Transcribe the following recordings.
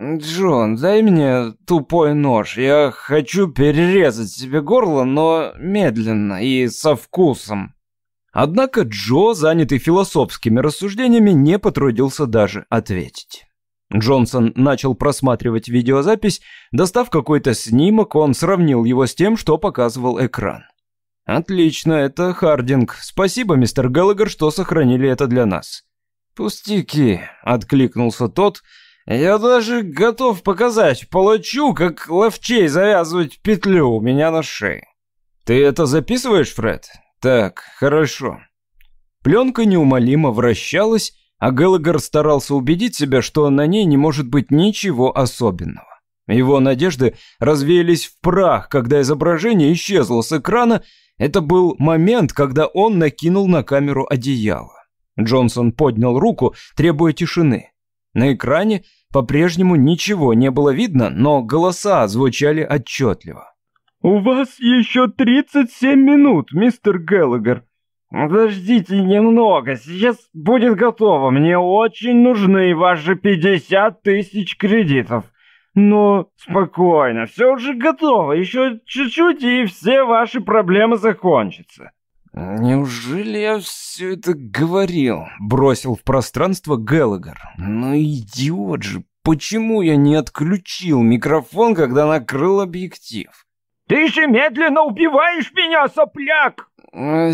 «Джон, дай мне тупой нож. Я хочу перерезать себе горло, но медленно и со вкусом». Однако Джо, занятый философскими рассуждениями, не потрудился даже ответить. Джонсон начал просматривать видеозапись. Достав какой-то снимок, он сравнил его с тем, что показывал экран. «Отлично, это Хардинг. Спасибо, мистер Геллагер, что сохранили это для нас». «Пустяки», — откликнулся тот, — я даже готов показать палачу, как ловчей завязывать петлю у меня на шее. Ты это записываешь, Фред? Так, хорошо. Пленка неумолимо вращалась, а Геллагер старался убедить себя, что на ней не может быть ничего особенного. Его надежды развеялись в прах, когда изображение исчезло с экрана. Это был момент, когда он накинул на камеру одеяло. Джонсон поднял руку, требуя тишины. На экране по-прежнему ничего не было видно, но голоса звучали отчетливо. «У вас еще 37 минут, мистер Геллагер». «Подождите немного, сейчас будет готово. Мне очень нужны ваши 50 тысяч кредитов». «Но спокойно, все уже готово. Еще чуть-чуть, и все ваши проблемы закончатся». «Неужели я все это говорил?» — бросил в пространство Геллагер. «Ну идиот же, почему я не отключил микрофон, когда накрыл объектив?» «Ты же медленно убиваешь меня, сопляк!»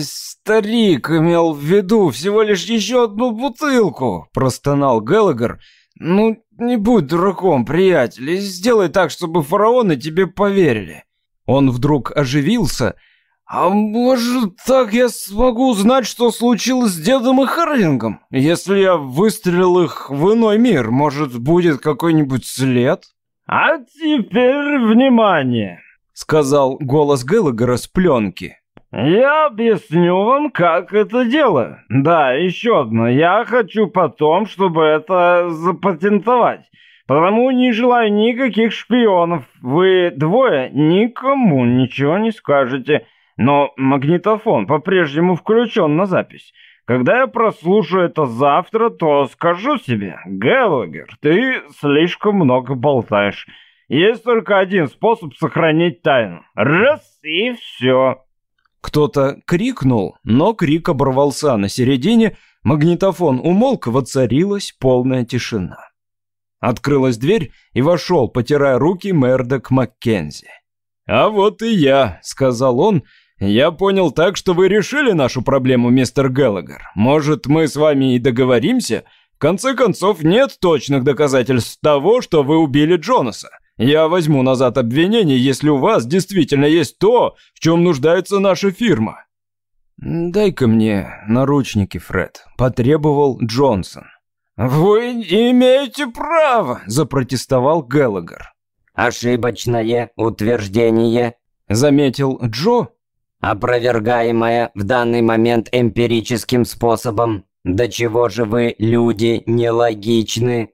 «Старик имел в виду всего лишь еще одну бутылку», — простонал Геллагер. «Ну, не будь дураком, приятель, и сделай так, чтобы фараоны тебе поверили». Он вдруг оживился — «А может, так я смогу узнать, что случилось с дедом и Хардингом? Если я выстрелил их в иной мир, может, будет какой-нибудь след?» «А теперь внимание!» — сказал голос Геллагера с пленки. «Я объясню вам, как это делаю. Да, еще одно. Я хочу потом, чтобы это запатентовать. Потому не желаю никаких шпионов. Вы двое никому ничего не скажете». Но магнитофон по-прежнему включен на запись. Когда я прослушаю это завтра, то скажу себе, Геллагер, ты слишком много болтаешь. Есть только один способ сохранить тайну. Раз и все. Кто-то крикнул, но крик оборвался на середине, магнитофон умолк, воцарилась полная тишина. Открылась дверь, и вошел, потирая руки, Мердок Маккензи. «А вот и я», — сказал он, «Я понял так, что вы решили нашу проблему, мистер Геллагер. Может, мы с вами и договоримся? В конце концов, нет точных доказательств того, что вы убили Джонаса. Я возьму назад обвинение, если у вас действительно есть то, в чем нуждается наша фирма». «Дай-ка мне наручники, Фред», — потребовал Джонсон. «Вы имеете право», — запротестовал Геллагер. «Ошибочное утверждение», — заметил Джо, опровергаемая в данный момент эмпирическим способом. До чего же вы, люди, нелогичны?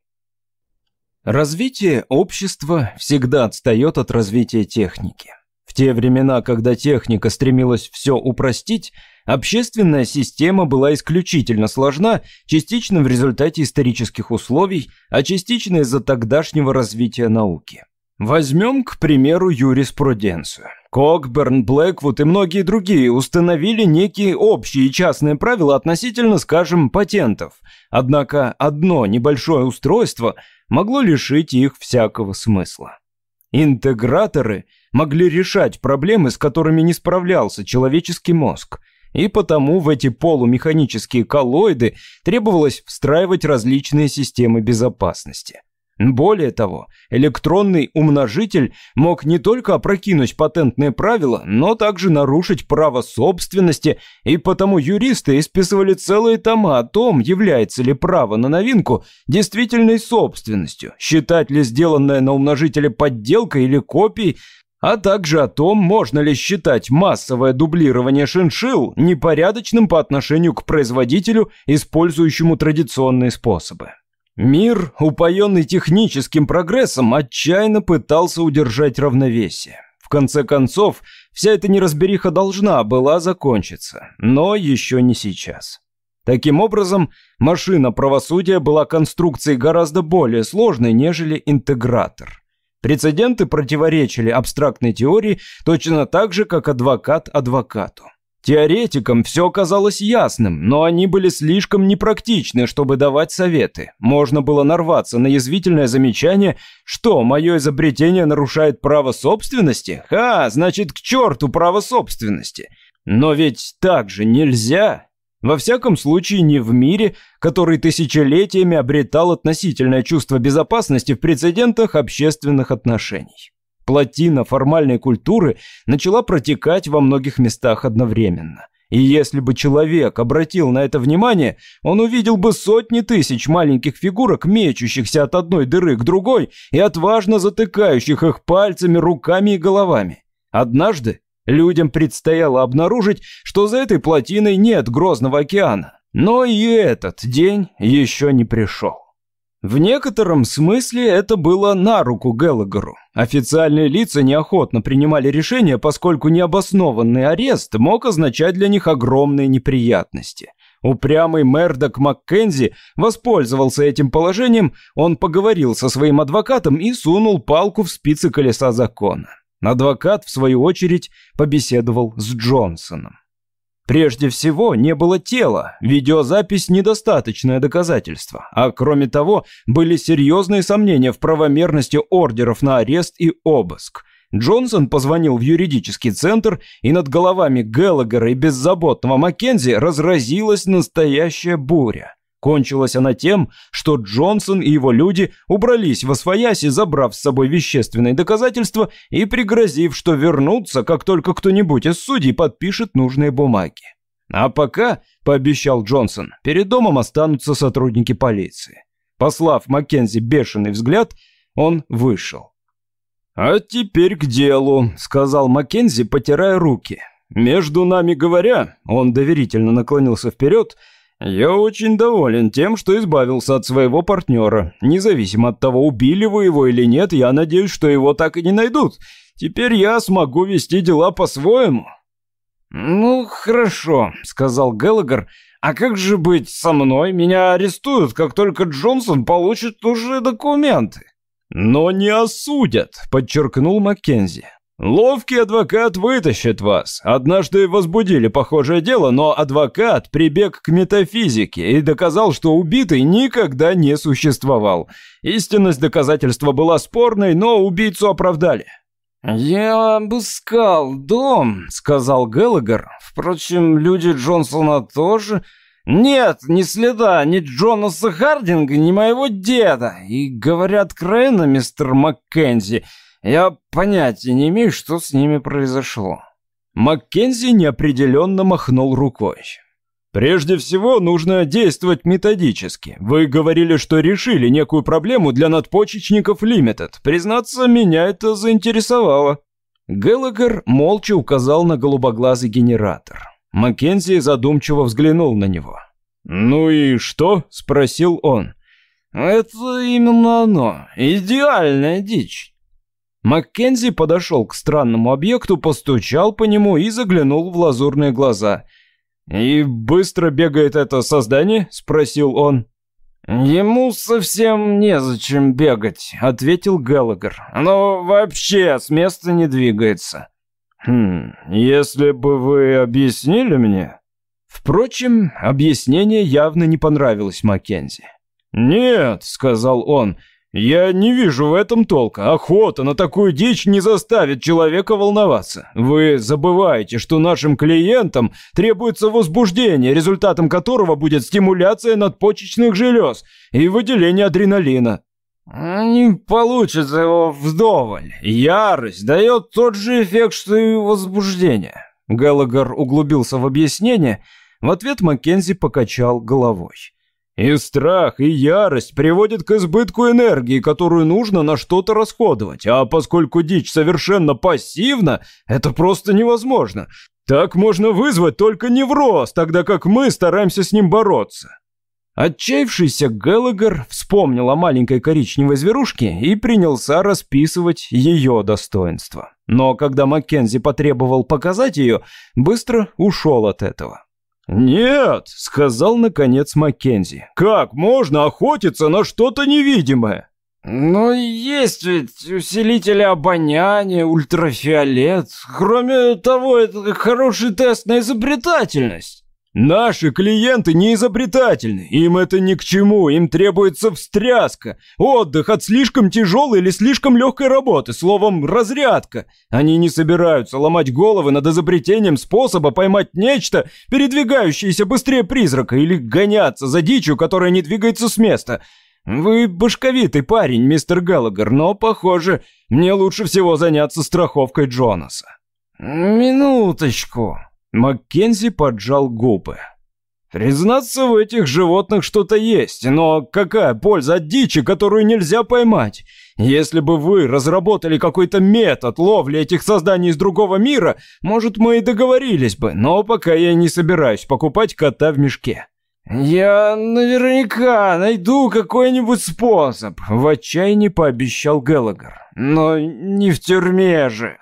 Развитие общества всегда отстает от развития техники. В те времена, когда техника стремилась все упростить, общественная система была исключительно сложна, частично в результате исторических условий, а частично из-за тогдашнего развития науки. Возьмем, к примеру, юриспруденцию. Кокберн, Блэквуд и многие другие установили некие общие частные правила относительно, скажем, патентов. Однако одно небольшое устройство могло лишить их всякого смысла. Интеграторы могли решать проблемы, с которыми не справлялся человеческий мозг. И потому в эти полумеханические коллоиды требовалось встраивать различные системы безопасности. Более того, электронный умножитель мог не только опрокинуть патентные правила, но также нарушить право собственности, и потому юристы исписывали целые тома о том, является ли право на новинку действительной собственностью, считать ли сделанное на умножителе подделкой или копией, а также о том, можно ли считать массовое дублирование шиншилл непорядочным по отношению к производителю, использующему традиционные способы. Мир, упоенный техническим прогрессом, отчаянно пытался удержать равновесие. В конце концов, вся эта неразбериха должна была закончиться, но еще не сейчас. Таким образом, машина правосудия была конструкцией гораздо более сложной, нежели интегратор. Прецеденты противоречили абстрактной теории точно так же, как адвокат адвокату. Теоретикам все казалось ясным, но они были слишком непрактичны, чтобы давать советы. Можно было нарваться на язвительное замечание, что мое изобретение нарушает право собственности? Ха, значит, к черту право собственности. Но ведь так же нельзя. Во всяком случае, не в мире, который тысячелетиями обретал относительное чувство безопасности в прецедентах общественных отношений. Плотина формальной культуры начала протекать во многих местах одновременно. И если бы человек обратил на это внимание, он увидел бы сотни тысяч маленьких фигурок, мечущихся от одной дыры к другой и отважно затыкающих их пальцами, руками и головами. Однажды людям предстояло обнаружить, что за этой плотиной нет грозного океана. Но и этот день еще не пришел. В некотором смысле это было на руку Геллагеру. Официальные лица неохотно принимали решения, поскольку необоснованный арест мог означать для них огромные неприятности. Упрямый Мердок Маккензи воспользовался этим положением, он поговорил со своим адвокатом и сунул палку в спицы колеса закона. Адвокат, в свою очередь, побеседовал с Джонсоном. Прежде всего, не было тела, видеозапись – недостаточное доказательство, а кроме того, были серьезные сомнения в правомерности ордеров на арест и обыск. Джонсон позвонил в юридический центр, и над головами Геллагера и беззаботного Маккензи разразилась настоящая буря. Кончилась она тем, что Джонсон и его люди убрались во свояси, забрав с собой вещественные доказательства и пригрозив, что вернутся, как только кто-нибудь из судей подпишет нужные бумаги. А пока, пообещал Джонсон, перед домом останутся сотрудники полиции. Послав Маккензи бешеный взгляд, он вышел. «А теперь к делу», — сказал Маккензи, потирая руки. «Между нами говоря», — он доверительно наклонился вперед, — «Я очень доволен тем, что избавился от своего партнера. Независимо от того, убили вы его или нет, я надеюсь, что его так и не найдут. Теперь я смогу вести дела по-своему». «Ну, хорошо», — сказал Геллагер. «А как же быть со мной? Меня арестуют, как только Джонсон получит уже документы». «Но не осудят», — подчеркнул Маккензи. Ловкий адвокат вытащит вас. Однажды возбудили похожее дело, но адвокат прибег к метафизике и доказал, что убитый никогда не существовал. Истинность доказательства была спорной, но убийцу оправдали. «Я обыскал дом», — сказал Геллагер. «Впрочем, люди Джонсона тоже...» «Нет, ни следа ни Джонаса Хардинга, ни моего деда. И говорят откровенно, мистер Маккензи...» Я понятия не имею, что с ними произошло. Маккензи неопределенно махнул рукой. Прежде всего, нужно действовать методически. Вы говорили, что решили некую проблему для надпочечников Limited. Признаться, меня это заинтересовало. Геллагер молча указал на голубоглазый генератор. Маккензи задумчиво взглянул на него. «Ну и что?» – спросил он. «Это именно оно. Идеальная дичь. Маккензи подошел к странному объекту, постучал по нему и заглянул в лазурные глаза. «И быстро бегает это создание?» – спросил он. «Ему совсем незачем бегать», — ответил Геллагер. «Оно вообще с места не двигается». «Хм, если бы вы объяснили мне...» Впрочем, объяснение явно не понравилось Маккензи. «Нет», — сказал он, — «Я не вижу в этом толка. Охота на такую дичь не заставит человека волноваться. Вы забываете, что нашим клиентам требуется возбуждение, результатом которого будет стимуляция надпочечных желез и выделение адреналина». «Не получится его вдоволь. Ярость дает тот же эффект, что и возбуждение». Галагар углубился в объяснение. В ответ Маккензи покачал головой. И страх, и ярость приводят к избытку энергии, которую нужно на что-то расходовать. А поскольку дичь совершенно пассивна, это просто невозможно. Так можно вызвать только невроз, тогда как мы стараемся с ним бороться. Отчаявшийся Геллагер вспомнил о маленькой коричневой зверушке и принялся расписывать ее достоинства. Но когда Маккензи потребовал показать ее, быстро ушел от этого. «Нет», — сказал наконец Маккензи. «Как можно охотиться на что-то невидимое?» «Но есть ведь усилители обоняния, ультрафиолет. Кроме того, это хороший тест на изобретательность». Наши клиенты не изобретательны, им это ни к чему, им требуется встряска, отдых от слишком тяжелой или слишком легкой работы, словом, разрядка. Они не собираются ломать головы над изобретением способа поймать нечто, передвигающееся быстрее призрака, или гоняться за дичью, которая не двигается с места. Вы башковитый парень, мистер Галлагер, но, похоже, мне лучше всего заняться страховкой Джонаса. «Минуточку», Маккензи поджал губы. «Признаться, в этих животных что-то есть, но какая польза от дичи, которую нельзя поймать? Если бы вы разработали какой-то метод ловли этих созданий из другого мира, может, мы и договорились бы, но пока я не собираюсь покупать кота в мешке». «Я наверняка найду какой-нибудь способ», — в отчаянии пообещал Геллагер. «Но не в тюрьме же».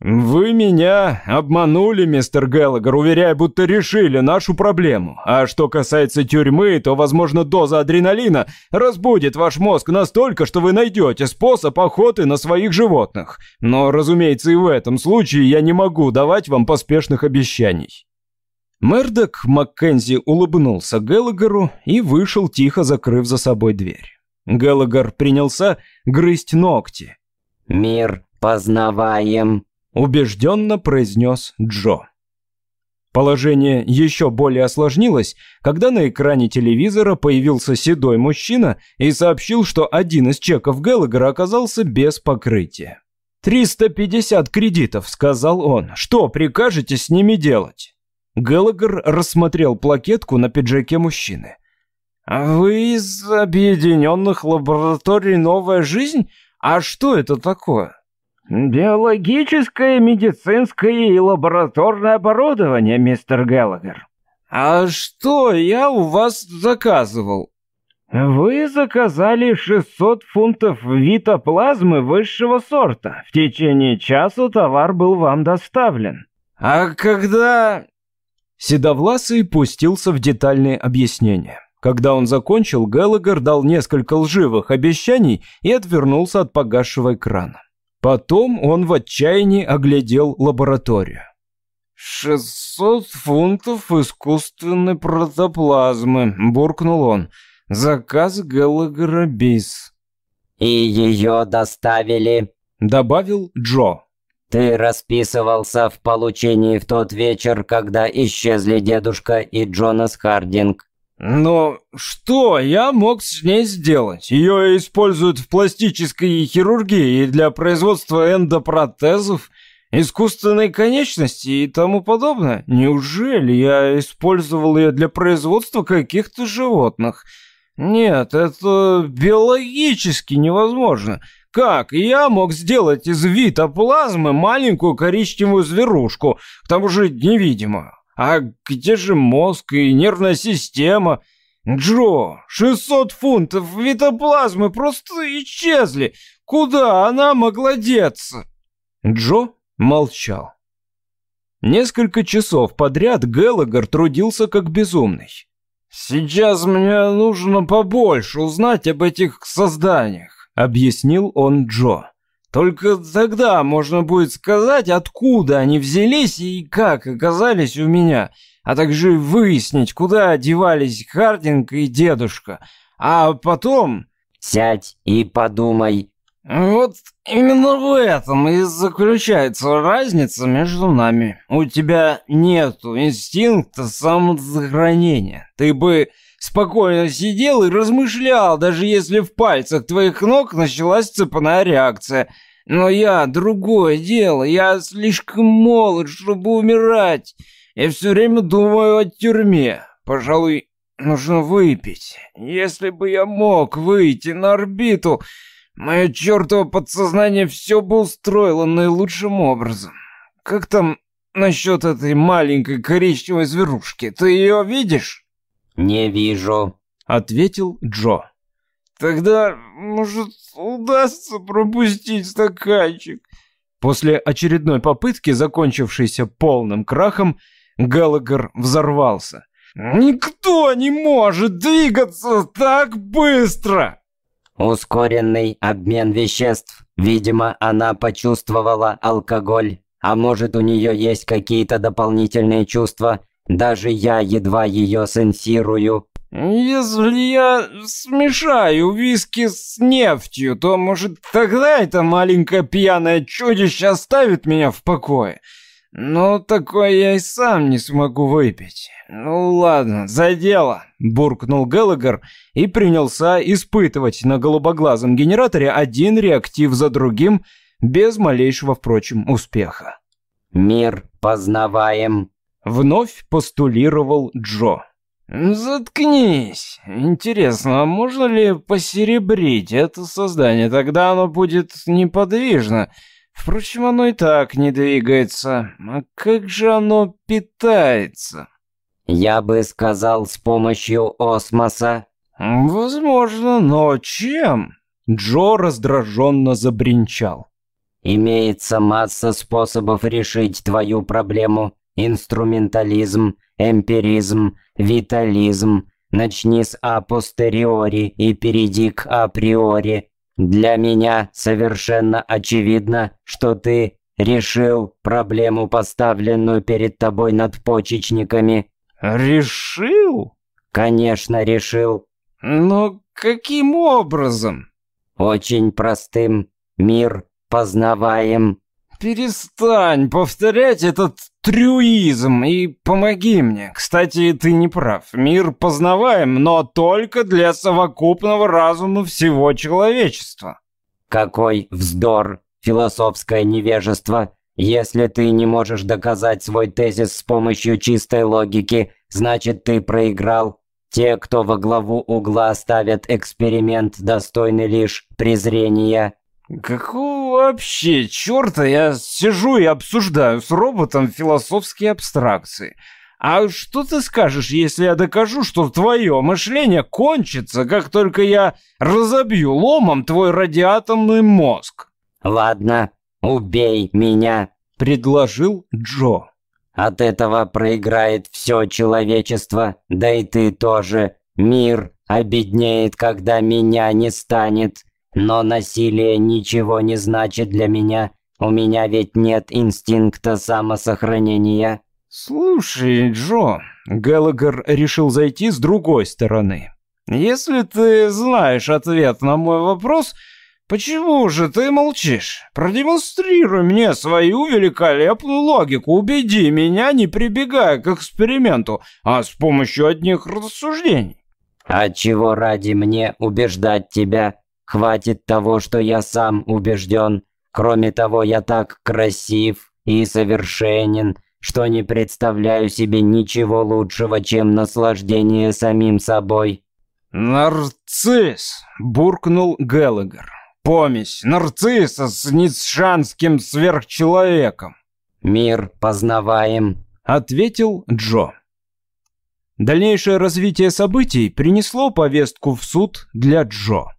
«Вы меня обманули, мистер Геллагер, уверяя, будто решили нашу проблему. А что касается тюрьмы, то, возможно, доза адреналина разбудит ваш мозг настолько, что вы найдете способ охоты на своих животных. Но, разумеется, и в этом случае я не могу давать вам поспешных обещаний». Мердок Маккензи улыбнулся Геллагеру и вышел, тихо закрыв за собой дверь. Геллагер принялся грызть ногти. «Мир познаваем», убежденно произнес Джо. Положение еще более осложнилось, когда на экране телевизора появился седой мужчина и сообщил, что один из чеков Геллагера оказался без покрытия. «350 кредитов», — сказал он. «Что прикажете с ними делать?» Геллагер рассмотрел плакетку на пиджаке мужчины. «А «Вы из объединенных лабораторий «Новая жизнь»? А что это такое?» «Биологическое, медицинское и лабораторное оборудование, мистер Геллагер». «А что я у вас заказывал?» «Вы заказали 600 фунтов витоплазмы высшего сорта. В течение часа товар был вам доставлен». «А когда...» Седовласый пустился в детальные объяснения. Когда он закончил, Геллагер дал несколько лживых обещаний и отвернулся от погасшего экрана. Потом он в отчаянии оглядел лабораторию. «Шестьсот фунтов искусственной протоплазмы», — буркнул он. «Заказ Геллагера Бис». «И ее доставили», — добавил Джо. «Ты расписывался в получении в тот вечер, когда исчезли дедушка и Джонас Хардинг». Но что я мог с ней сделать? Ее используют в пластической хирургии для производства эндопротезов, искусственной конечности и тому подобное. Неужели я использовал ее для производства каких-то животных? Нет, это биологически невозможно. Как я мог сделать из витоплазмы маленькую коричневую зверушку, к тому же невидимую? А где же мозг и нервная система? Джо, 600 фунтов витоплазмы просто исчезли. Куда она могла деться? Джо молчал. Несколько часов подряд Геллагер трудился как безумный. «Сейчас мне нужно побольше узнать об этих созданиях», — объяснил он Джо. Только тогда можно будет сказать, откуда они взялись и как оказались у меня, а также выяснить, куда девались Хардинг и дедушка. А потом... Сядь и подумай. Вот именно в этом и заключается разница между нами. У тебя нету инстинкта самосохранения. Ты бы спокойно сидел и размышлял, даже если в пальцах твоих ног началась цепная реакция. Но я другое дело, я слишком молод, чтобы умирать. Я все время думаю о тюрьме. Пожалуй, нужно выпить. Если бы я мог выйти на орбиту, мое чертово подсознание все бы устроило наилучшим образом. Как там насчет этой маленькой коричневой зверушки? Ты ее видишь? «Не вижу», — ответил Джо. «Тогда, может, удастся пропустить стаканчик?» После очередной попытки, закончившейся полным крахом, Галагер взорвался. «Никто не может двигаться так быстро!» Ускоренный обмен веществ. Видимо, она почувствовала алкоголь. А может, у нее есть какие-то дополнительные чувства. Даже я едва ее сенсирую. Если я смешаю виски с нефтью, то, может, тогда это маленькое пьяное чудище оставит меня в покое. Но такое я и сам не смогу выпить. Ну ладно, за дело, буркнул Геллагер и принялся испытывать на голубоглазом генераторе один реактив за другим, без малейшего, впрочем, успеха. «Мир познаваем», — вновь постулировал Джо. «Заткнись! Интересно, а можно ли посеребрить это создание? Тогда оно будет неподвижно. Впрочем, оно и так не двигается. А как же оно питается?» «Я бы сказал, с помощью осмоса». «Возможно, но чем?» Джо раздраженно забринчал. «Имеется масса способов решить твою проблему. Инструментализм, эмпиризм, витализм. Начни с апостериори и перейди к априори. Для меня совершенно очевидно, что ты решил проблему, поставленную перед тобой надпочечниками. Решил? Конечно, решил. Но каким образом? Очень простым. Мир познаваем. Перестань повторять этот трюизм и помоги мне. Кстати, ты не прав. Мир познаваем, но только для совокупного разума всего человечества. Какой вздор, философское невежество. Если ты не можешь доказать свой тезис с помощью чистой логики, значит ты проиграл. Те, кто во главу угла ставят эксперимент, достойны лишь презрения. Какого вообще черта я сижу и обсуждаю с роботом философские абстракции? А что ты скажешь, если я докажу, что твое мышление кончится, как только я разобью ломом твой радиатомный мозг? Ладно, убей меня, предложил Джо. От этого проиграет все человечество, да и ты тоже. Мир обеднеет, когда меня не станет. Но насилие ничего не значит для меня. У меня ведь нет инстинкта самосохранения. Слушай, Джо, Геллагер решил зайти с другой стороны. Если ты знаешь ответ на мой вопрос, почему же ты молчишь? Продемонстрируй мне свою великолепную логику. Убеди меня, не прибегая к эксперименту, а с помощью одних рассуждений. А чего ради мне убеждать тебя? Хватит того, что я сам убежден. Кроме того, я так красив и совершенен, что не представляю себе ничего лучшего, чем наслаждение самим собой. «Нарцисс!» – буркнул Геллагер. «Помесь нарцисса с ницшанским сверхчеловеком!» «Мир познаваем», – ответил Джо. Дальнейшее развитие событий принесло повестку в суд для Джо.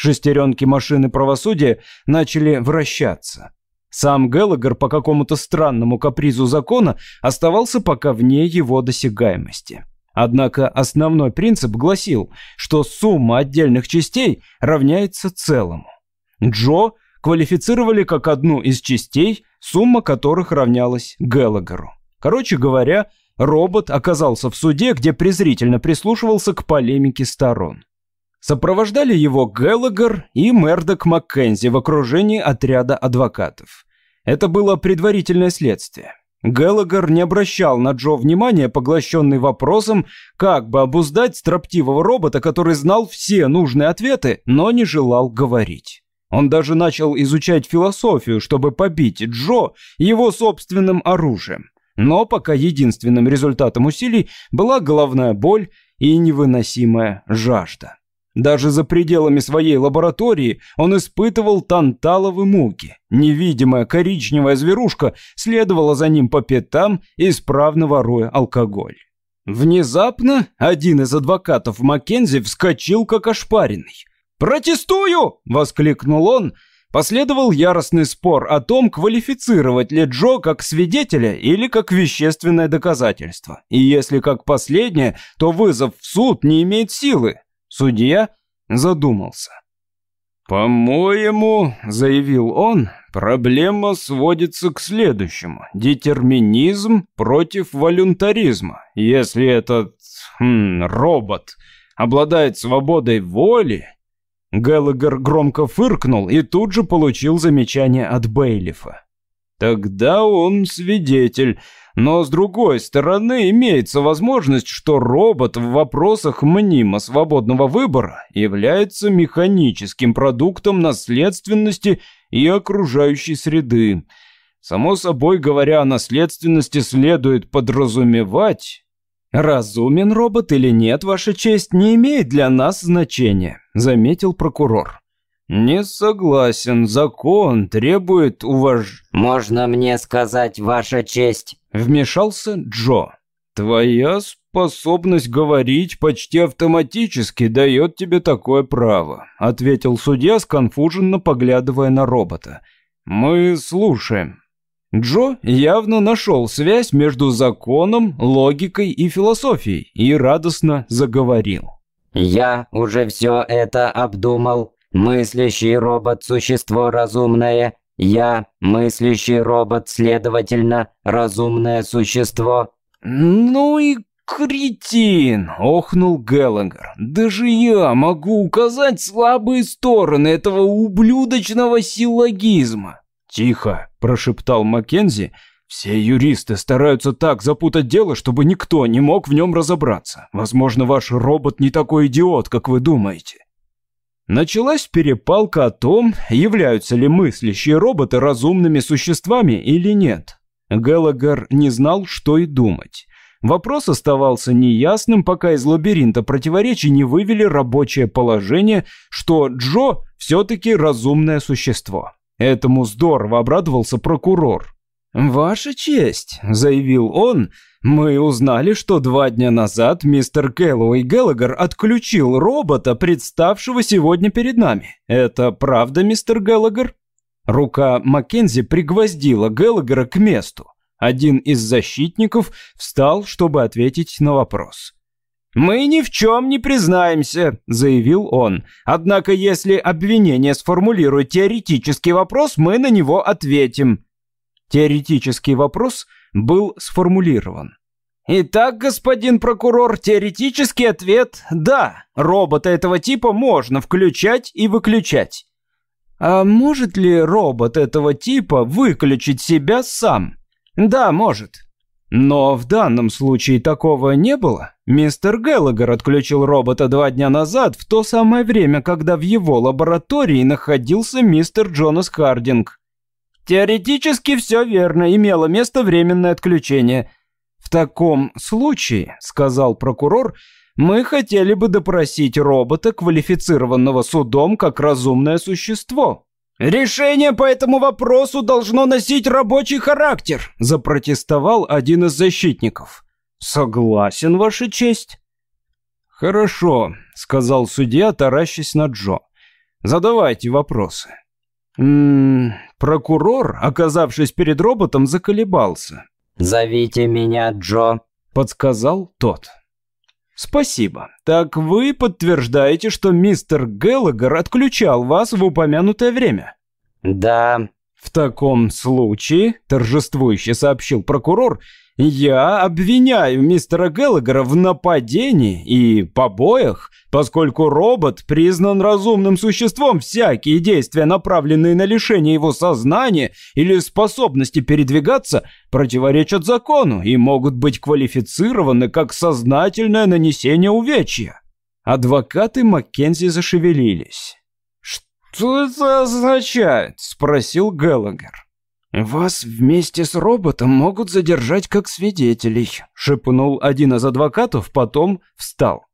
Шестеренки машины правосудия начали вращаться. Сам Геллагер по какому-то странному капризу закона оставался пока вне его досягаемости. Однако основной принцип гласил, что сумма отдельных частей равняется целому. Джо квалифицировали как одну из частей, сумма которых равнялась Геллагеру. Короче говоря, робот оказался в суде, где презрительно прислушивался к полемике сторон. Сопровождали его Геллагер и Мердок Маккензи в окружении отряда адвокатов. Это было предварительное следствие. Геллагер не обращал на Джо внимания, поглощенный вопросом, как бы обуздать строптивого робота, который знал все нужные ответы, но не желал говорить. Он даже начал изучать философию, чтобы побить Джо его собственным оружием. Но пока единственным результатом усилий была головная боль и невыносимая жажда. Даже за пределами своей лаборатории он испытывал танталовые муки. Невидимая коричневая зверушка следовала за ним по пятам, исправно воруя алкоголь. Внезапно один из адвокатов Маккензи вскочил как ошпаренный. «Протестую!» — воскликнул он Последовал яростный спор о том, квалифицировать ли Джо как свидетеля или как вещественное доказательство. И если как последнее, то вызов в суд не имеет силы. Судья задумался. «По-моему, — заявил он, — проблема сводится к следующему. Детерминизм против волюнтаризма. Если этот хм, робот обладает свободой воли...» Геллагер громко фыркнул и тут же получил замечание от Бейлифа. «Тогда он свидетель, но с другой стороны имеется возможность, что робот в вопросах мнимо свободного выбора является механическим продуктом наследственности и окружающей среды. Само собой говоря, о наследственности следует подразумевать... «Разумен робот или нет, Ваша честь, не имеет для нас значения», — заметил прокурор. «Не согласен. Закон требует уваж...» «Можно мне сказать, Ваша честь?» Вмешался Джо. «Твоя способность говорить почти автоматически дает тебе такое право», ответил судья, сконфуженно поглядывая на робота. «Мы слушаем». Джо явно нашел связь между законом, логикой и философией и радостно заговорил. «Я уже все это обдумал. Мыслящий робот – существо разумное. Я – мыслящий робот, следовательно, разумное существо. «Ну и кретин!» – охнул Геллагер. «Даже я могу указать слабые стороны этого ублюдочного силлогизма!» «Тихо!» – прошептал Маккензи. «Все юристы стараются так запутать дело, чтобы никто не мог в нем разобраться. Возможно, ваш робот не такой идиот, как вы думаете». Началась перепалка о том, являются ли мыслящие роботы разумными существами или нет. Геллагер не знал, что и думать. Вопрос оставался неясным, пока из лабиринта противоречий не вывели рабочее положение, что Джо все-таки разумное существо. Этому здорово обрадовался прокурор. «Ваша честь», — заявил он, — «мы узнали, что два дня назад мистер Кэллоуэй Геллагер отключил робота, представшего сегодня перед нами. Это правда, мистер Геллагер?» Рука Маккензи пригвоздила Геллагера к месту. Один из защитников встал, чтобы ответить на вопрос. «Мы ни в чем не признаемся», — заявил он. «Однако, если обвинение сформулирует теоретический вопрос, мы на него ответим». Теоретический вопрос был сформулирован. Итак, господин прокурор, теоретический ответ – да, робота этого типа можно включать и выключать. А может ли робот этого типа выключить себя сам? Да, может. Но в данном случае такого не было. Мистер Геллагер отключил робота два дня назад, в то самое время, когда в его лаборатории находился мистер Джонас Хардинг. Теоретически все верно, имело место временное отключение. В таком случае, сказал прокурор, мы хотели бы допросить робота, квалифицированного судом как разумное существо. «Решение по этому вопросу должно носить рабочий характер», – запротестовал один из защитников. «Согласен, Ваша честь». «Хорошо», – сказал судья, таращась на Джо. «Задавайте вопросы». М -м, прокурор, оказавшись перед роботом, заколебался. «Зовите меня Джо», — подсказал тот. «Спасибо. Так вы подтверждаете, что мистер Геллагер отключал вас в упомянутое время?» «Да». «В таком случае», — торжествующе сообщил прокурор, я обвиняю мистера Геллагера в нападении и побоях, поскольку робот признан разумным существом, всякие действия, направленные на лишение его сознания или способности передвигаться, противоречат закону и могут быть квалифицированы как сознательное нанесение увечья. Адвокаты Маккензи зашевелились. «Что это означает?» – спросил Геллагер. «Вас вместе с роботом могут задержать как свидетелей», — шепнул один из адвокатов, потом встал.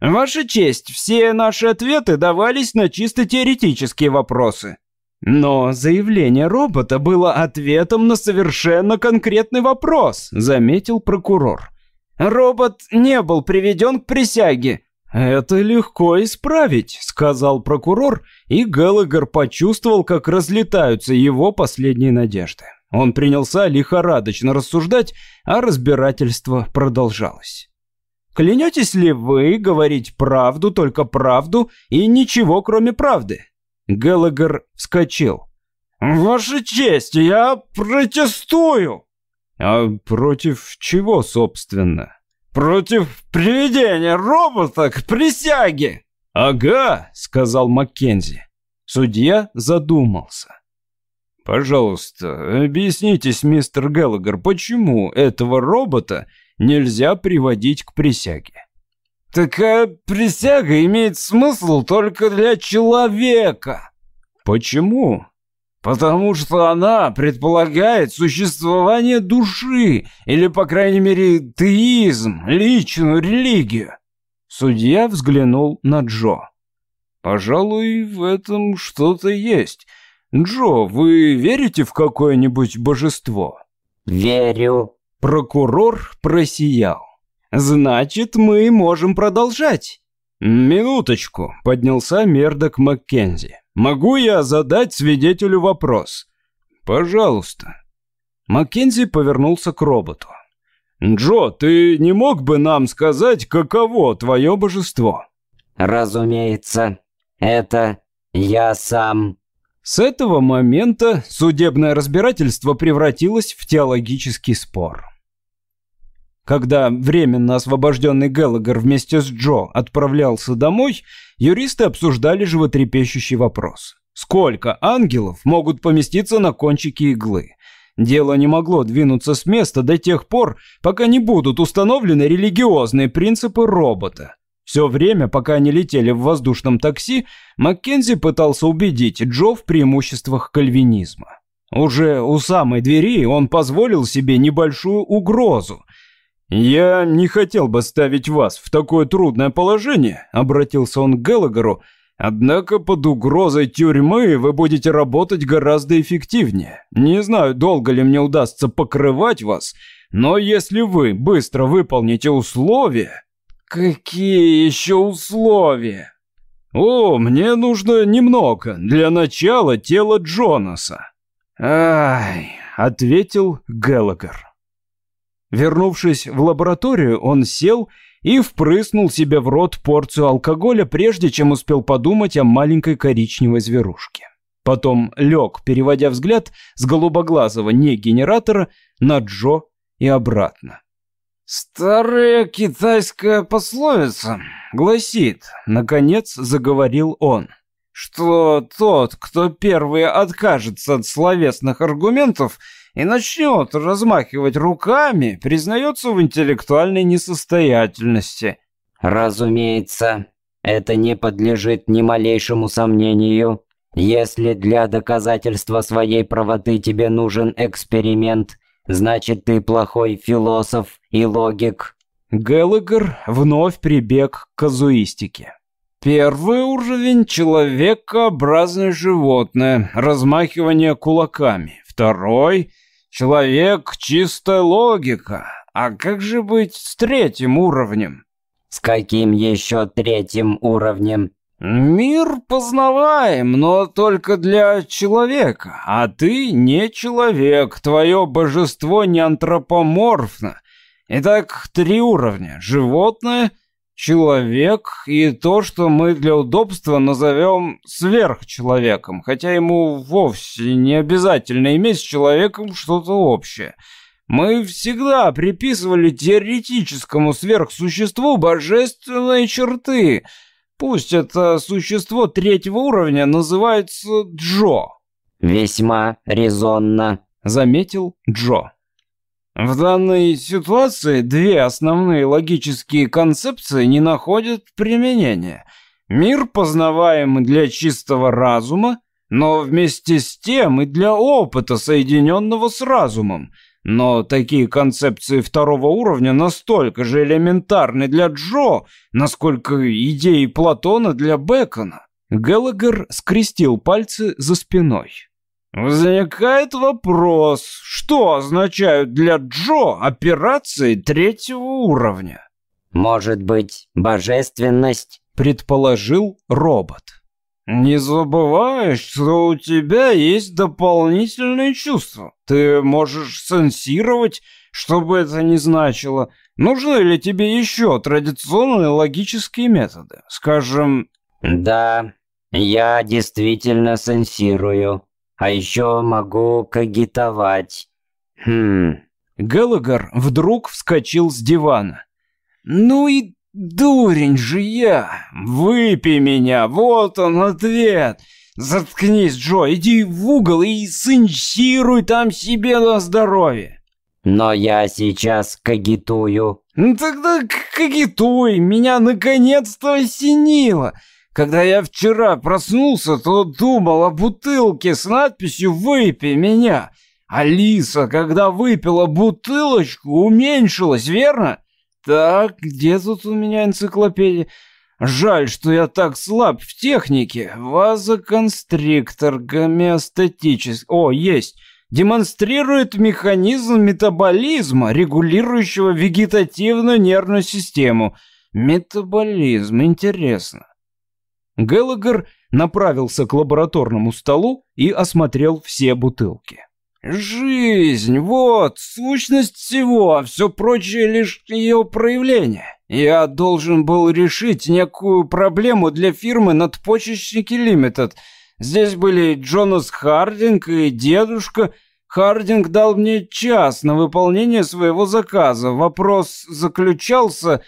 «Ваша честь, все наши ответы давались на чисто теоретические вопросы». «Но заявление робота было ответом на совершенно конкретный вопрос», — заметил прокурор. «Робот не был приведен к присяге», «Это легко исправить», — сказал прокурор, и Геллагер почувствовал, как разлетаются его последние надежды. Он принялся лихорадочно рассуждать, а разбирательство продолжалось. «Клянетесь ли вы говорить правду, только правду и ничего, кроме правды?» Геллагер вскочил. «Ваша честь, я протестую!» «А против чего, собственно?» «Против приведения робота к присяге!» «Ага», — сказал Маккензи. Судья задумался. «Пожалуйста, объяснитесь, мистер Геллагер, почему этого робота нельзя приводить к присяге?» «Такая присяга имеет смысл только для человека». «Почему?» Потому что она предполагает существование души, или, по крайней мере, теизм, личную религию. Судья взглянул на Джо. «Пожалуй, в этом что-то есть. Джо, вы верите в какое-нибудь божество?» «Верю». Прокурор просиял. «Значит, мы можем продолжать». «Минуточку», — поднялся Мердок Маккензи. Могу я задать свидетелю вопрос? Пожалуйста. Маккензи повернулся к роботу. Джо, ты не мог бы нам сказать, каково твое божество? Разумеется, это я сам. С этого момента судебное разбирательство превратилось в теологический спор. Когда временно освобожденный Геллагер вместе с Джо отправлялся домой, юристы обсуждали животрепещущий вопрос. Сколько ангелов могут поместиться на кончике иглы? Дело не могло двинуться с места до тех пор, пока не будут установлены религиозные принципы робота. Все время, пока они летели в воздушном такси, Маккензи пытался убедить Джо в преимуществах кальвинизма. Уже у самой двери он позволил себе небольшую угрозу – «Я не хотел бы ставить вас в такое трудное положение», — обратился он к Геллагеру, «однако под угрозой тюрьмы вы будете работать гораздо эффективнее. Не знаю, долго ли мне удастся покрывать вас, но если вы быстро выполните условия...» «Какие еще условия?» «О, мне нужно немного. Для начала тело Джонаса». «Ай», — ответил Геллагер. Вернувшись в лабораторию, он сел и впрыснул себе в рот порцию алкоголя, прежде чем успел подумать о маленькой коричневой зверушке. Потом лег, переводя взгляд с голубоглазого не-генератора на Джо и обратно. «Старая китайская пословица гласит, — наконец заговорил он, — что тот, кто первый откажется от словесных аргументов, — и начнет размахивать руками, признается в интеллектуальной несостоятельности. Разумеется, это не подлежит ни малейшему сомнению. Если для доказательства своей правоты тебе нужен эксперимент, значит ты плохой философ и логик. Геллагер вновь прибег к казуистике. Первый уровень – человекообразное животное, размахивание кулаками. Второй – Человек — чистая логика. А как же быть с третьим уровнем? С каким еще третьим уровнем? Мир познаваем, но только для человека. А ты не человек, твое божество не антропоморфно. Итак, три уровня. Животное — человек и то, что мы для удобства назовем сверхчеловеком, хотя ему вовсе не обязательно иметь с человеком что-то общее. Мы всегда приписывали теоретическому сверхсуществу божественные черты. Пусть это существо третьего уровня называется Джо. «Весьма резонно», — заметил Джо. В данной ситуации две основные логические концепции не находят применения. Мир познаваемый для чистого разума, но вместе с тем и для опыта, соединенного с разумом. Но такие концепции второго уровня настолько же элементарны для Джо, насколько идеи Платона для Бекона. Геллагер скрестил пальцы за спиной. Возникает вопрос, что означают для Джо операции третьего уровня? Может быть, божественность? Предположил робот. Не забывай, что у тебя есть дополнительные чувства. Ты можешь сенсировать, что бы это ни значило. Нужны ли тебе еще традиционные логические методы? Скажем... Да, я действительно сенсирую. А еще могу кагитовать. Хм... Геллагер вдруг вскочил с дивана. «Ну и дурень же я! Выпей меня, вот он ответ! Заткнись, Джо, иди в угол и сенсируй там себе на здоровье!» «Но я сейчас кагитую». «Ну тогда кагитуй, меня наконец-то осенило!» Когда я вчера проснулся, то думал о бутылке с надписью «Выпей меня». Алиса, когда выпила бутылочку, уменьшилась, верно? Так, где тут у меня энциклопедия? Жаль, что я так слаб в технике. Вазоконстриктор гомеостатический. О, есть. Демонстрирует механизм метаболизма, регулирующего вегетативную нервную систему. Метаболизм, интересно. Геллагер направился к лабораторному столу и осмотрел все бутылки. «Жизнь, вот, сущность всего, а все прочее лишь ее проявление. Я должен был решить некую проблему для фирмы «Надпочечники Лимитед». Здесь были Джонас Хардинг и дедушка. Хардинг дал мне час на выполнение своего заказа. Вопрос заключался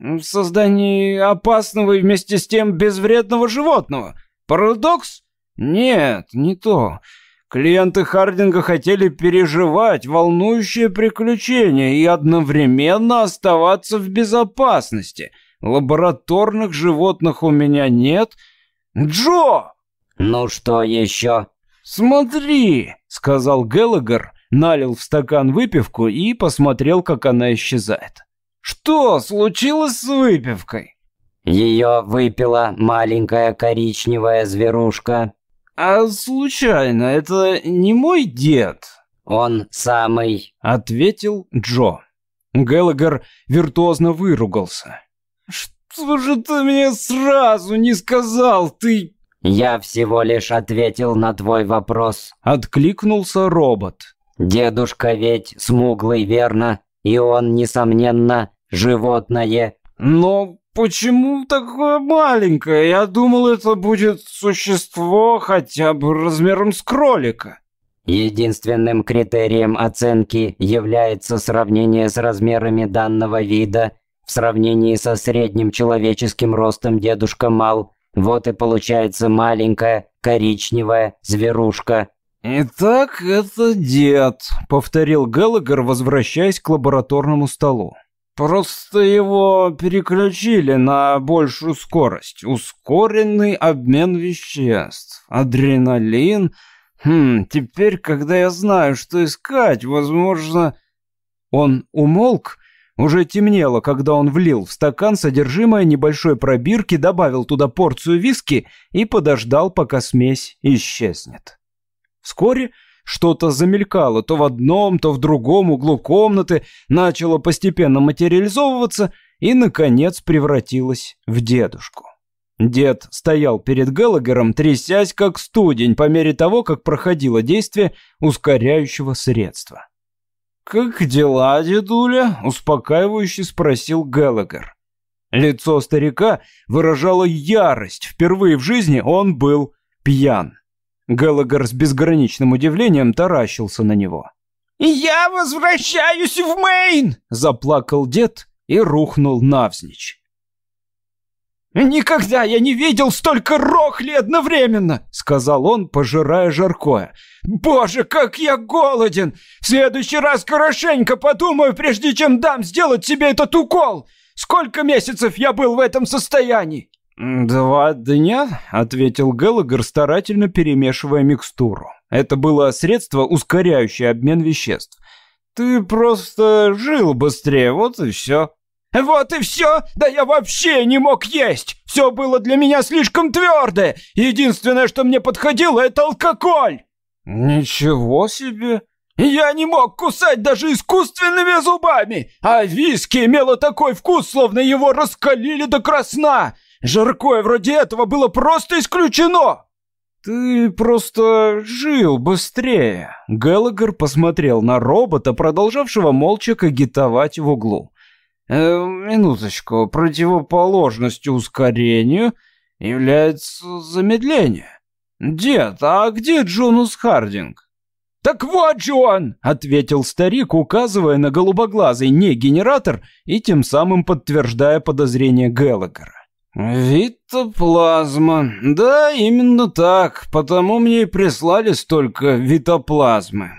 в создании опасного и вместе с тем безвредного животного. Парадокс? Нет, не то. Клиенты Хардинга хотели переживать волнующее приключение и одновременно оставаться в безопасности. Лабораторных животных у меня нет. Джо! Ну что еще? Смотри, сказал Геллагер, налил в стакан выпивку и посмотрел, как она исчезает. Что случилось с выпивкой? Ее выпила маленькая коричневая зверушка. А случайно, это не мой дед? Он самый, ответил Джо. Геллагер виртуозно выругался. Что же ты мне сразу не сказал, ты... Я всего лишь ответил на твой вопрос. Откликнулся робот. Дедушка ведь смуглый, верно? И он, несомненно, животное. Но почему такое маленькое? Я думал, это будет существо хотя бы размером с кролика. Единственным критерием оценки является сравнение с размерами данного вида в сравнении со средним человеческим ростом дедушка Мал. Вот и получается маленькая коричневая зверушка. «Итак, это дед», — повторил Геллагер, возвращаясь к лабораторному столу. «Просто его переключили на большую скорость. Ускоренный обмен веществ. Адреналин. Хм, теперь, когда я знаю, что искать, возможно...» Он умолк, уже темнело, когда он влил в стакан содержимое небольшой пробирки, добавил туда порцию виски и подождал, пока смесь исчезнет. Вскоре что-то замелькало то в одном, то в другом углу комнаты, начало постепенно материализовываться и, наконец, превратилось в дедушку. Дед стоял перед Геллагером, трясясь как студень по мере того, как проходило действие ускоряющего средства. «Как дела, дедуля?» — успокаивающе спросил Геллагер. Лицо старика выражало ярость. Впервые в жизни он был пьян. Геллагер с безграничным удивлением таращился на него. «Я возвращаюсь в Мейн!» — заплакал дед и рухнул навзничь. «Никогда я не видел столько рохли одновременно!» — сказал он, пожирая жаркое. «Боже, как я голоден! В следующий раз хорошенько подумаю, прежде чем дам сделать себе этот укол! Сколько месяцев я был в этом состоянии!» «Два дня», — ответил Геллагер, старательно перемешивая микстуру. Это было средство, ускоряющее обмен веществ. «Ты просто жил быстрее, вот и все». «Вот и все? Да я вообще не мог есть! Все было для меня слишком твердое! Единственное, что мне подходило, это алкоголь!» «Ничего себе! Я не мог кусать даже искусственными зубами, а виски имело такой вкус, словно его раскалили до красна. Жаркое вроде этого было просто исключено. «Ты просто жил быстрее!» Геллагер посмотрел на робота, продолжавшего молча кагитовать в углу. «Э, «Минуточку, противоположностью ускорению является замедление. Дед, а где Джонус Хардинг?» «Так вот же он!» — ответил старик, указывая на голубоглазый не-генератор и тем самым подтверждая подозрение Геллагера. «Витоплазма. Да, именно так. Потому мне и прислали столько витоплазмы».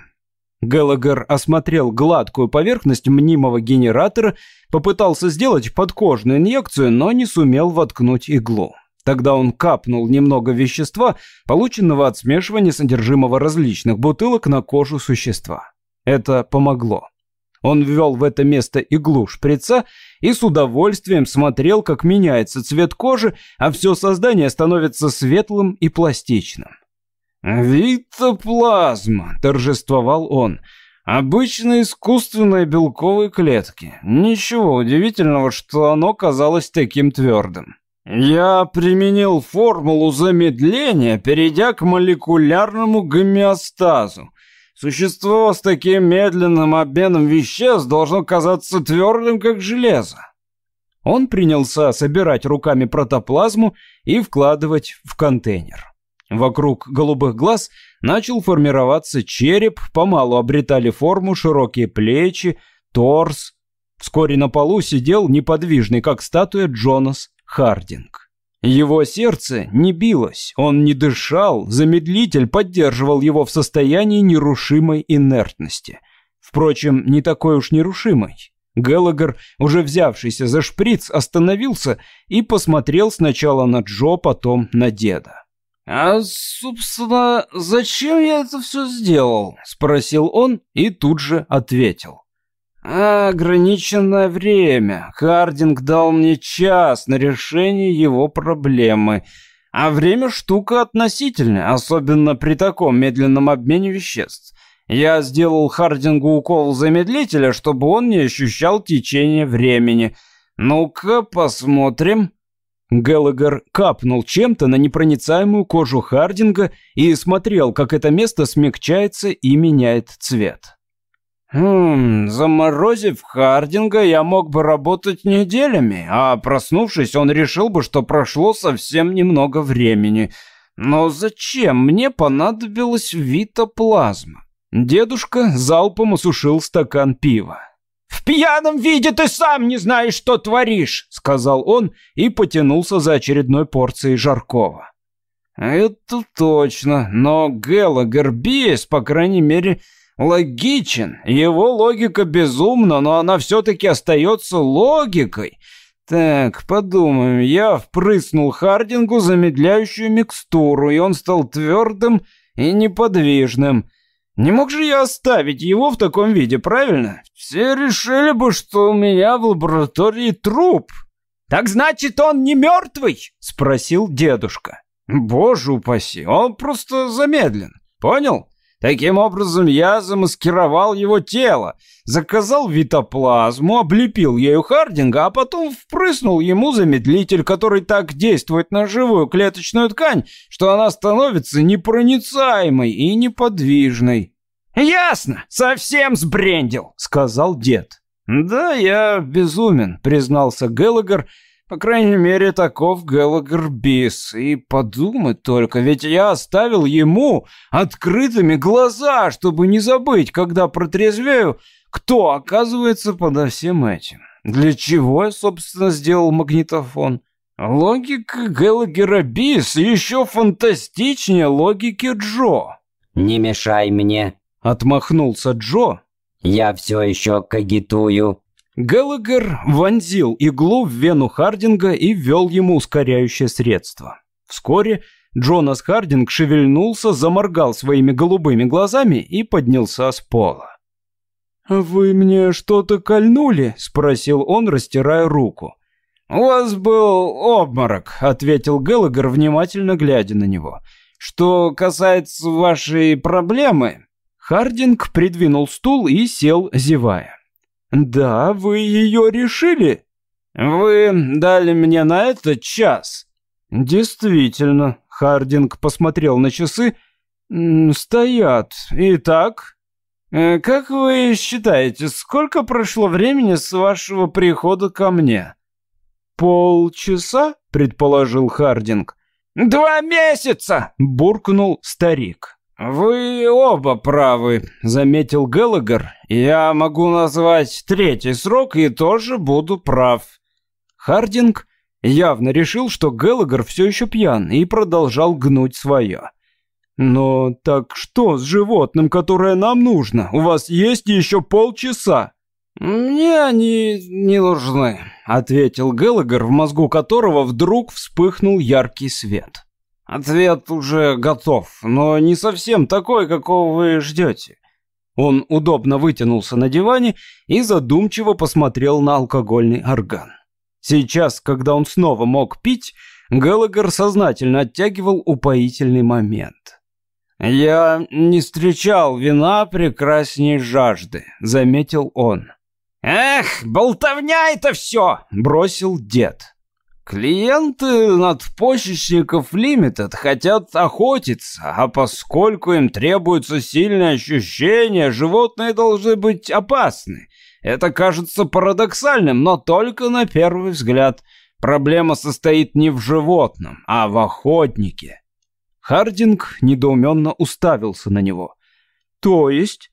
Геллагер осмотрел гладкую поверхность мнимого генератора, попытался сделать подкожную инъекцию, но не сумел воткнуть иглу. Тогда он капнул немного вещества, полученного от смешивания содержимого различных бутылок на кожу существа. Это помогло. Он ввел в это место иглу шприца и с удовольствием смотрел, как меняется цвет кожи, а все создание становится светлым и пластичным. «Витоплазма!» – торжествовал он. «Обычные искусственные белковые клетки. Ничего удивительного, что оно казалось таким твердым. Я применил формулу замедления, перейдя к молекулярному гомеостазу. Существо с таким медленным обменом веществ должно казаться твердым, как железо. Он принялся собирать руками протоплазму и вкладывать в контейнер. Вокруг голубых глаз начал формироваться череп, помалу обретали форму широкие плечи, торс. Вскоре на полу сидел неподвижный, как статуя, Джонас Хардинг. Его сердце не билось, он не дышал, замедлитель поддерживал его в состоянии нерушимой инертности. Впрочем, не такой уж нерушимой. Геллагер, уже взявшийся за шприц, остановился и посмотрел сначала на Джо, потом на деда. «А, собственно, зачем я это все сделал?» — спросил он и тут же ответил. «Ограниченное время. Хардинг дал мне час на решение его проблемы. А время штука относительная, особенно при таком медленном обмене веществ. Я сделал Хардингу укол замедлителя, чтобы он не ощущал течение времени. Ну-ка, посмотрим». Геллагер капнул чем-то на непроницаемую кожу Хардинга и смотрел, как это место смягчается и меняет цвет. Хм, заморозив Хардинга, я мог бы работать неделями, а проснувшись, он решил бы, что прошло совсем немного времени. Но зачем мне понадобилась витоплазма? Дедушка залпом осушил стакан пива. «В пьяном виде ты сам не знаешь, что творишь!» — сказал он и потянулся за очередной порцией жаркого. «Это точно, но Геллагер Биес, по крайней мере, логичен. Его логика безумна, но она все-таки остается логикой. Так, подумаем, я впрыснул Хардингу замедляющую микстуру, и он стал твердым и неподвижным. Не мог же я оставить его в таком виде, правильно? Все решили бы, что у меня в лаборатории труп. Так значит, он не мертвый? Спросил дедушка. Боже упаси, он просто замедлен. Понял? Таким образом, я замаскировал его тело, заказал витоплазму, облепил ею Хардинга, а потом впрыснул ему замедлитель, который так действует на живую клеточную ткань, что она становится непроницаемой и неподвижной. «Ясно, совсем сбрендил», — сказал дед. «Да, я безумен», — признался Геллагер, — по крайней мере, таков Геллагер Бис. И подумать только, ведь я оставил ему открытыми глаза, чтобы не забыть, когда протрезвею, кто оказывается подо всем этим. Для чего я, собственно, сделал магнитофон? Логика Геллагера Бис еще фантастичнее логики Джо. «Не мешай мне», — отмахнулся Джо. «Я все еще кагитую». Геллагер вонзил иглу в вену Хардинга и ввел ему ускоряющее средство. Вскоре Джонас Хардинг шевельнулся, заморгал своими голубыми глазами и поднялся с пола. «Вы мне что-то кольнули?» — спросил он, растирая руку. «У вас был обморок», — ответил Геллагер, внимательно глядя на него. «Что касается вашей проблемы...» Хардинг придвинул стул и сел, зевая. «Да, вы ее решили?» «Вы дали мне на это час». «Действительно», — Хардинг посмотрел на часы. «Стоят. Итак, э, как вы считаете, сколько прошло времени с вашего прихода ко мне?» «Полчаса?» — предположил Хардинг. «Два месяца!» — буркнул старик. «Вы оба правы», — заметил Геллагер. «Я могу назвать третий срок и тоже буду прав». Хардинг явно решил, что Геллагер все еще пьян и продолжал гнуть свое. «Но так что с животным, которое нам нужно? У вас есть еще полчаса». «Мне они не нужны», — ответил Геллагер, в мозгу которого вдруг вспыхнул яркий свет. Ответ уже готов, но не совсем такой, какого вы ждете. Он удобно вытянулся на диване и задумчиво посмотрел на алкогольный орган. Сейчас, когда он снова мог пить, Геллагер сознательно оттягивал упоительный момент. «Я не встречал вина прекрасней жажды», — заметил он. «Эх, болтовня это все!» — бросил дед. Клиенты надпочечников Limited хотят охотиться, а поскольку им требуется сильное ощущение, животные должны быть опасны. Это кажется парадоксальным, но только на первый взгляд. Проблема состоит не в животном, а в охотнике. Хардинг недоуменно уставился на него. То есть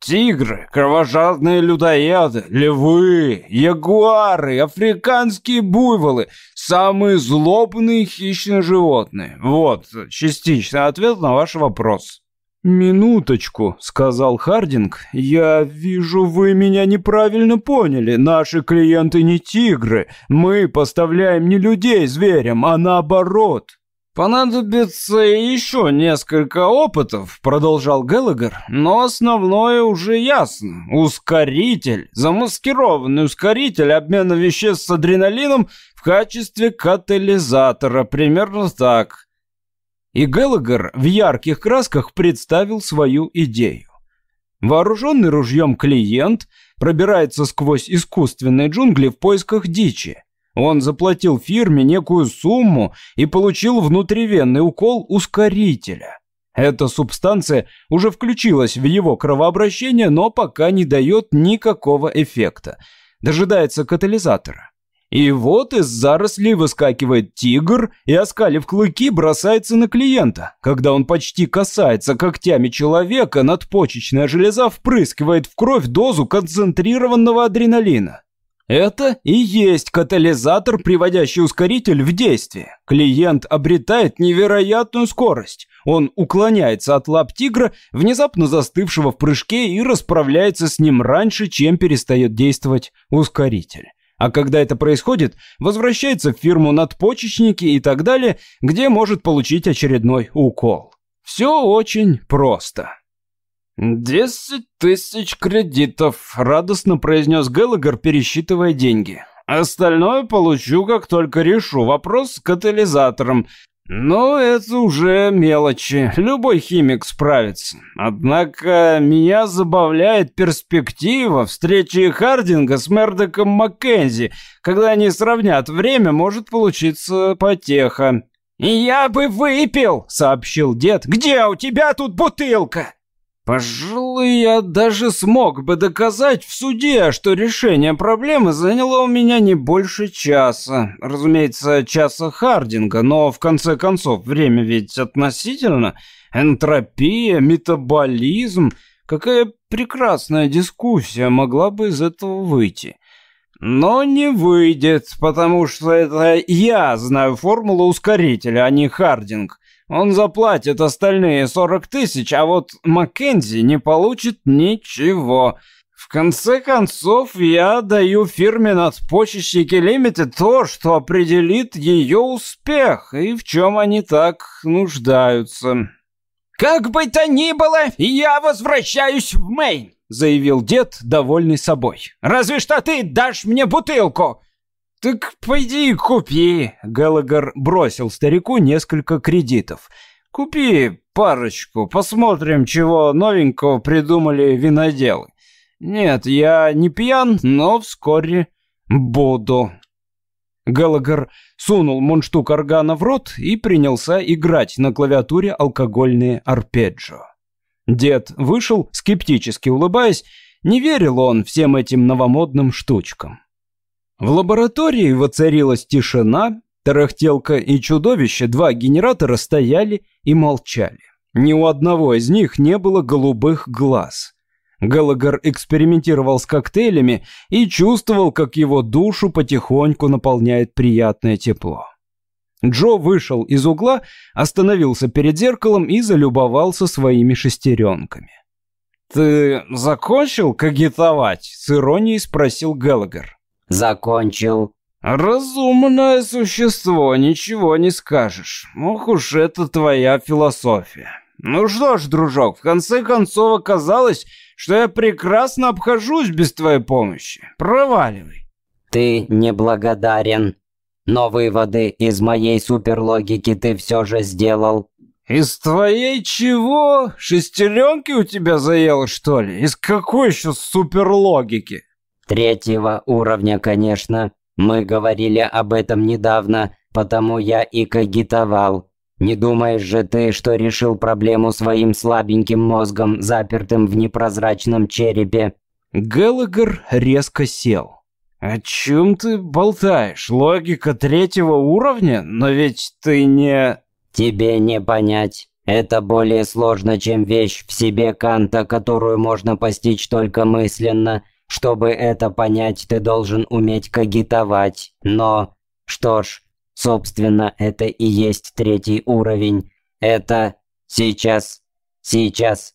Тигры, кровожадные людоеды, львы, ягуары, африканские буйволы – самые злобные хищные животные. Вот частичный ответ на ваш вопрос. «Минуточку», — сказал Хардинг. «Я вижу, вы меня неправильно поняли. Наши клиенты не тигры. Мы поставляем не людей зверям, а наоборот». «Понадобится еще несколько опытов», — продолжал Геллагер, «но основное уже ясно. Ускоритель, замаскированный ускоритель обмена веществ с адреналином в качестве катализатора, примерно так». И Геллагер в ярких красках представил свою идею. Вооруженный ружьем клиент пробирается сквозь искусственные джунгли в поисках дичи. Он заплатил фирме некую сумму и получил внутривенный укол ускорителя. Эта субстанция уже включилась в его кровообращение, но пока не дает никакого эффекта. Дожидается катализатора. И вот из зарослей выскакивает тигр и, оскалив клыки, бросается на клиента. Когда он почти касается когтями человека, надпочечная железа впрыскивает в кровь дозу концентрированного адреналина. Это и есть катализатор, приводящий ускоритель в действие. Клиент обретает невероятную скорость. Он уклоняется от лап тигра, внезапно застывшего в прыжке, и расправляется с ним раньше, чем перестает действовать ускоритель. А когда это происходит, возвращается в фирму надпочечники и так далее, где может получить очередной укол. Все очень просто. «Десять тысяч кредитов», — радостно произнес Геллагер, пересчитывая деньги. «Остальное получу, как только решу вопрос с катализатором. Но это уже мелочи, любой химик справится. Однако меня забавляет перспектива встречи Хардинга с Мердоком Маккензи. Когда они сравнят время, может получиться потеха». «Я бы выпил», — сообщил дед. «Где у тебя тут бутылка?» Пожалуй, я даже смог бы доказать в суде, что решение проблемы заняло у меня не больше часа. Разумеется, часа Хардинга, но в конце концов время ведь относительно. Энтропия, метаболизм. Какая прекрасная дискуссия могла бы из этого выйти. Но не выйдет, потому что это я знаю формулу ускорителя, а не Хардинг. Он заплатит остальные 40 тысяч, а вот Маккензи не получит ничего. В конце концов, я даю фирме надпочечники Limited то, что определит ее успех и в чем они так нуждаются. «Как бы то ни было, я возвращаюсь в Мэйн», — заявил дед, довольный собой. «Разве что ты дашь мне бутылку. «Так пойди купи!» Галагар бросил старику несколько кредитов. Купи парочку, посмотрим, чего новенького придумали виноделы. Нет, я не пьян, но вскоре буду. Галагер сунул мундштук органа в рот и принялся играть на клавиатуре алкогольные арпеджио. Дед вышел, скептически улыбаясь, не верил он всем этим новомодным штучкам. В лаборатории воцарилась тишина, тарахтелка и чудовище, два генератора стояли и молчали. Ни у одного из них не было голубых глаз. Галагер экспериментировал с коктейлями и чувствовал, как его душу потихоньку наполняет приятное тепло. Джо вышел из угла, остановился перед зеркалом и залюбовался своими шестеренками. «Ты закончил кагитовать?» — с иронией спросил Галагер. «Закончил». «Разумное существо, ничего не скажешь. Ох уж это твоя философия. Ну что ж, дружок, в конце концов оказалось, что я прекрасно обхожусь без твоей помощи. Проваливай». «Ты неблагодарен», но выводы из моей суперлогики ты все же сделал. Из твоей чего? Шестеренки у тебя заело, что ли? Из какой еще суперлогики? Третьего уровня, конечно. Мы говорили об этом недавно, потому я и кагитовал. Не думаешь же ты, что решил проблему своим слабеньким мозгом, запертым в непрозрачном черепе? Геллагер резко сел. «О чем ты болтаешь? Логика третьего уровня? Но ведь ты не...» «Тебе не понять. Это более сложно, чем вещь в себе Канта, которую можно постичь только мысленно. Чтобы это понять, ты должен уметь кагитовать. Но... Что ж, собственно, это и есть третий уровень. Это... Сейчас... Сейчас...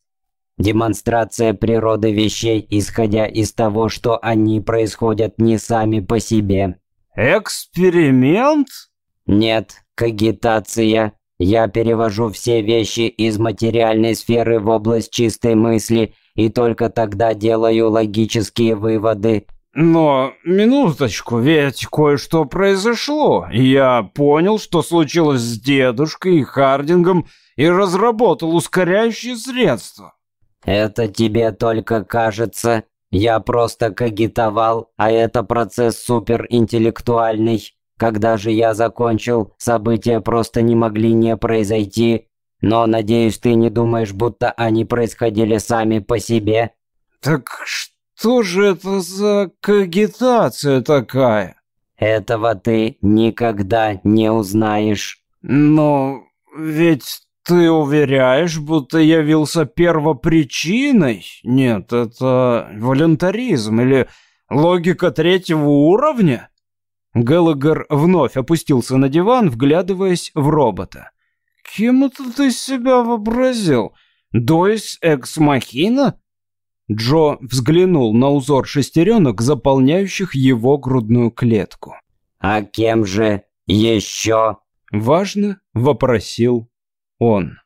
Демонстрация природы вещей, исходя из того, что они происходят не сами по себе. Эксперимент? Нет, кагитация. Я перевожу все вещи из материальной сферы в область чистой мысли и только тогда делаю логические выводы. Но, минуточку, ведь кое-что произошло. Я понял, что случилось с дедушкой и Хардингом и разработал ускоряющие средства. Это тебе только кажется. Я просто кагитовал, а это процесс суперинтеллектуальный. Когда же я закончил, события просто не могли не произойти. Но, надеюсь, ты не думаешь, будто они происходили сами по себе. Так что же это за кагитация такая? Этого ты никогда не узнаешь. Но ведь «Ты уверяешь, будто явился первопричиной? Нет, это волонтаризм или логика третьего уровня?» Геллагер вновь опустился на диван, вглядываясь в робота. «Кем это ты себя вообразил? Дойс экс-махина?» Джо взглянул на узор шестеренок, заполняющих его грудную клетку. «А кем же еще?» Важно вопросил он.